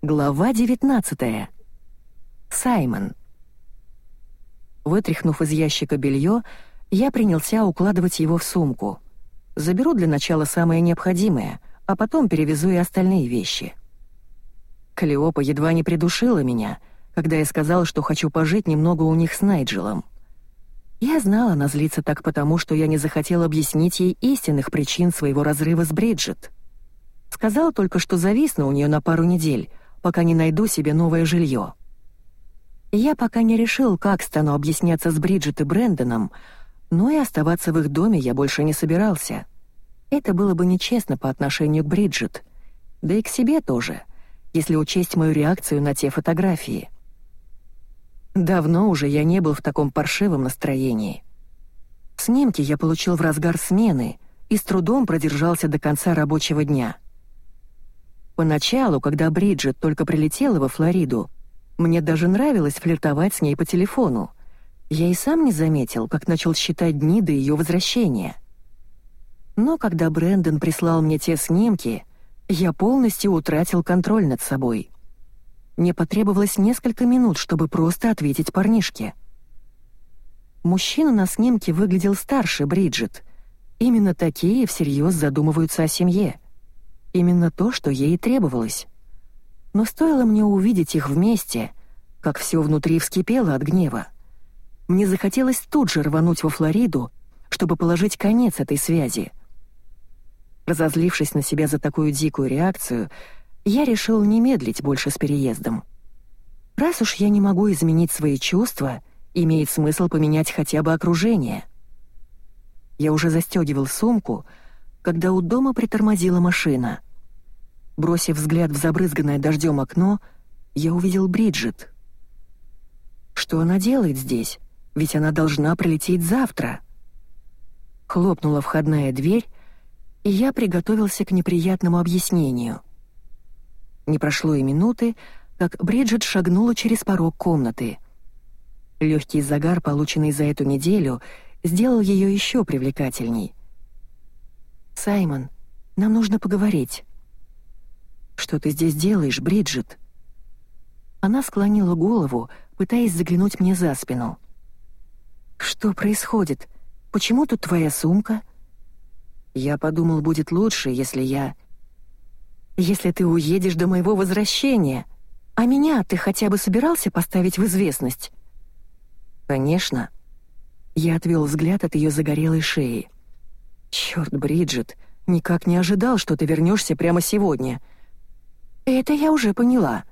Глава 19. Саймон. Вытряхнув из ящика белье, я принялся укладывать его в сумку. Заберу для начала самое необходимое, а потом перевезу и остальные вещи. Калиопа едва не придушила меня, когда я сказал, что хочу пожить немного у них с Найджелом. Я знала, она злится так потому, что я не захотел объяснить ей истинных причин своего разрыва с Бриджит. Сказал только, что зависну у нее на пару недель, пока не найду себе новое жилье. Я пока не решил, как стану объясняться с Бриджит и Брэндоном, но и оставаться в их доме я больше не собирался. Это было бы нечестно по отношению к Бриджит, да и к себе тоже, если учесть мою реакцию на те фотографии. Давно уже я не был в таком паршивом настроении. Снимки я получил в разгар смены и с трудом продержался до конца рабочего дня — Поначалу, когда Бриджит только прилетела во Флориду, мне даже нравилось флиртовать с ней по телефону. Я и сам не заметил, как начал считать дни до ее возвращения. Но когда Брэндон прислал мне те снимки, я полностью утратил контроль над собой. Мне потребовалось несколько минут, чтобы просто ответить парнишке. Мужчина на снимке выглядел старше Бриджит. Именно такие всерьез задумываются о семье — Именно то, что ей требовалось. Но стоило мне увидеть их вместе, как все внутри вскипело от гнева. Мне захотелось тут же рвануть во Флориду, чтобы положить конец этой связи. Разозлившись на себя за такую дикую реакцию, я решил не медлить больше с переездом. Раз уж я не могу изменить свои чувства, имеет смысл поменять хотя бы окружение. Я уже застегивал сумку, когда у дома притормозила машина. Бросив взгляд в забрызганное дождем окно, я увидел Бриджит. Что она делает здесь? Ведь она должна прилететь завтра. Хлопнула входная дверь, и я приготовился к неприятному объяснению. Не прошло и минуты, как Бриджит шагнула через порог комнаты. Легкий загар, полученный за эту неделю, сделал ее еще привлекательней. «Саймон, нам нужно поговорить». «Что ты здесь делаешь, Бриджит?» Она склонила голову, пытаясь заглянуть мне за спину. «Что происходит? Почему тут твоя сумка?» «Я подумал, будет лучше, если я...» «Если ты уедешь до моего возвращения, а меня ты хотя бы собирался поставить в известность?» «Конечно». Я отвел взгляд от ее загорелой шеи. Черт, Бриджит, никак не ожидал, что ты вернешься прямо сегодня. Это я уже поняла.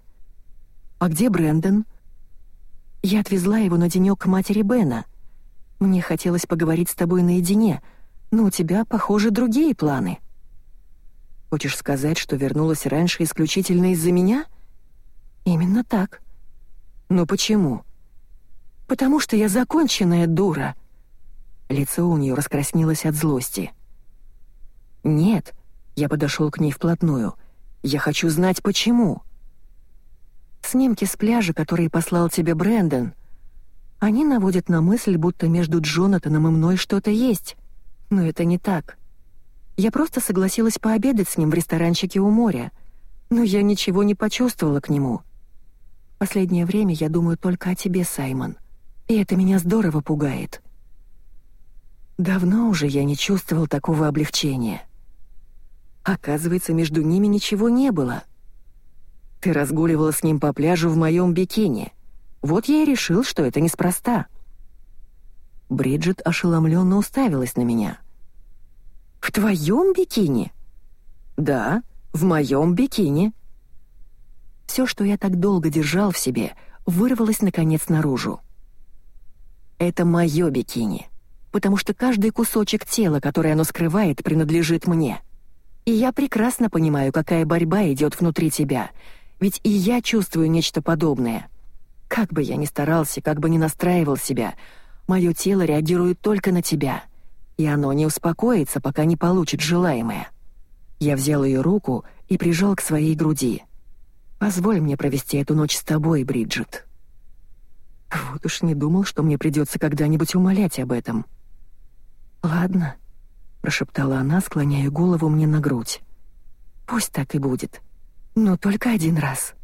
А где Брэндон? Я отвезла его на денек к матери Бена. Мне хотелось поговорить с тобой наедине, но у тебя, похоже, другие планы. Хочешь сказать, что вернулась раньше исключительно из-за меня? Именно так. Но почему? Потому что я законченная дура. Лицо у нее раскраснелось от злости. «Нет», — я подошел к ней вплотную, — «я хочу знать, почему». Снимки с пляжа, которые послал тебе Брэндон, они наводят на мысль, будто между Джонатаном и мной что-то есть. Но это не так. Я просто согласилась пообедать с ним в ресторанчике у моря, но я ничего не почувствовала к нему. Последнее время я думаю только о тебе, Саймон, и это меня здорово пугает. Давно уже я не чувствовал такого облегчения. Оказывается, между ними ничего не было. Ты разгуливала с ним по пляжу в моем бикини. Вот я и решил, что это неспроста. Бриджит ошеломленно уставилась на меня. «В твоем бикини?» «Да, в моем бикини». Все, что я так долго держал в себе, вырвалось наконец наружу. «Это мое бикини потому что каждый кусочек тела, который оно скрывает, принадлежит мне. И я прекрасно понимаю, какая борьба идет внутри тебя, ведь и я чувствую нечто подобное. Как бы я ни старался, как бы ни настраивал себя, мое тело реагирует только на тебя, и оно не успокоится, пока не получит желаемое. Я взял ее руку и прижал к своей груди. «Позволь мне провести эту ночь с тобой, Бриджит». Вот уж не думал, что мне придется когда-нибудь умолять об этом. «Ладно», — прошептала она, склоняя голову мне на грудь. «Пусть так и будет. Но только один раз».